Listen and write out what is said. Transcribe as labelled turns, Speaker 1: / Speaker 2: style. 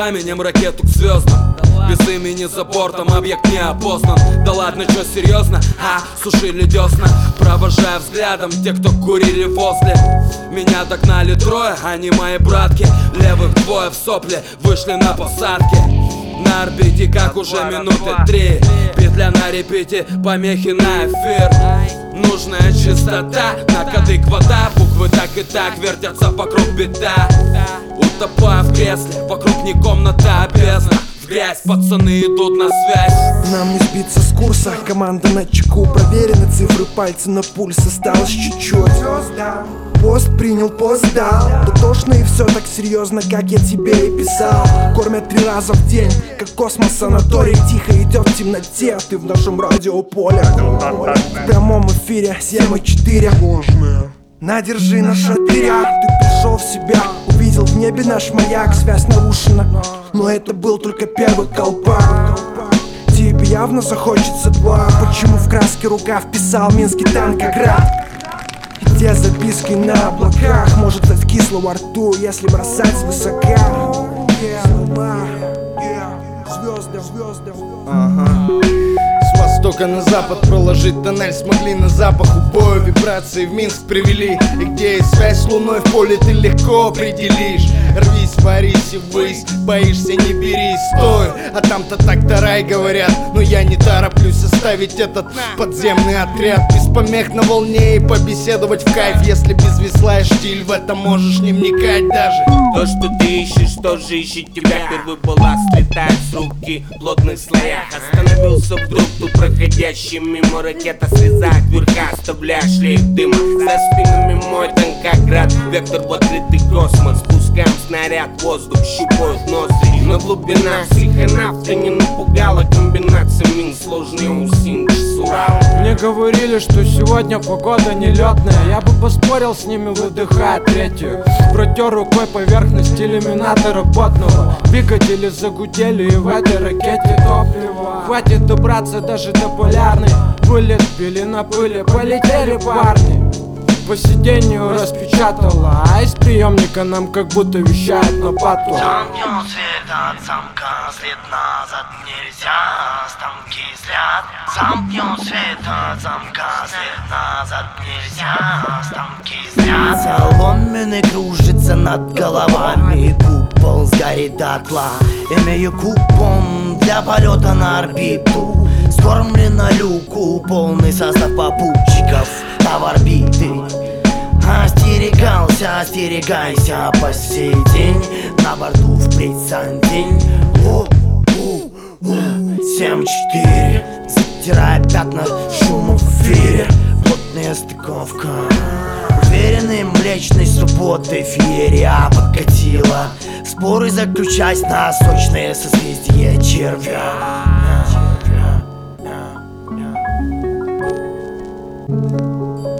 Speaker 1: пламенем ракету к звездам без имени за бортом объект не опознан. Да ладно, чё, серьезно? А, сушили десна Провожая взглядом те, кто курили возле. Меня догнали трое, они мои братки. Левых двое в сопле вышли на посадке на орбите, как уже минуты три. Петля на репите, помехи на эфир. Нужная чистота, на кадык вода. Буквы так и так вертятся вокруг беда Утопая в кресле, вокруг не комната, а бездна. Грязь Пацаны идут на связь.
Speaker 2: Нам не сбиться с курса Команда на чеку. Проверены цифры, пальцы на пульсе Осталось чуть-чуть. Пост принял, пост дал Да тошно и все так серьезно, как я тебе и писал. Кормят три раза в день, как космос санаторий. Тихо идет в темноте, ты в нашем радиополе. В прямом эфире 7 и 4 Надержи на шатыря, ты пришел в себя небе наш маяк, связь нарушена. Но это был только первый колпак. Тебе явно захочется два. Почему в краске рука вписал Минский танкоград И те записки на облаках Может стать кисло во рту, если бросать свысока Звезды, звезды.
Speaker 3: Ага востока на запад проложить тоннель. Смогли на запах убоя вибрации в Минск привели. И где есть связь с луной в поле ты легко определишь. Рвись, варись и высь, боишься не бери, стой А там-то так-то рай говорят, но я не тороплюсь оставить этот подземный отряд. Без помех на волне и побеседовать в кайф. Если без весла и штиль в это можешь не вникать даже.
Speaker 4: То, что ты ищешь, тоже ищет тебя. Первый была слетает с руки в плотных слоях. Остановился вдруг тут проходящий мимо ракета. Срезает верха, оставляя шлейф дыма. За спинами мой танкоград Вектор в открытый космос. Пускаем снаряд, воздух щупают ноздри Но глубина психонавта не напугала Комбинация мин сложнее у Синч с Уралом.
Speaker 5: Мне говорили, что сегодня погода нелетная. Я бы поспорил с ними, выдыхая третью. Протер рукой поверхность иллюминатора потного. Двигатели загудели и в этой ракете топливо. Хватит добраться даже до полярной. Вылет пили на пыли, полетели парни по сиденью распечатала А из приемника нам как будто вещает на пату.
Speaker 6: Замкнет свет от замка, след назад нельзя Станки зрят Замкнет свет от замка, след назад нельзя Станки зрят Соломенный кружится над головами Купол сгорит дотла. Имею купон для полета на орбиту. Скормлен люку полный состав попутчиков. Товар битый Остерегайся по сей день. На борту впредь сандень Семь четыре. Затирая пятна шумом в эфире. Плотная стыковка. Уверенный млечный субботы Феерия покатила Споры заключать на сочное созвездие червя. Thank you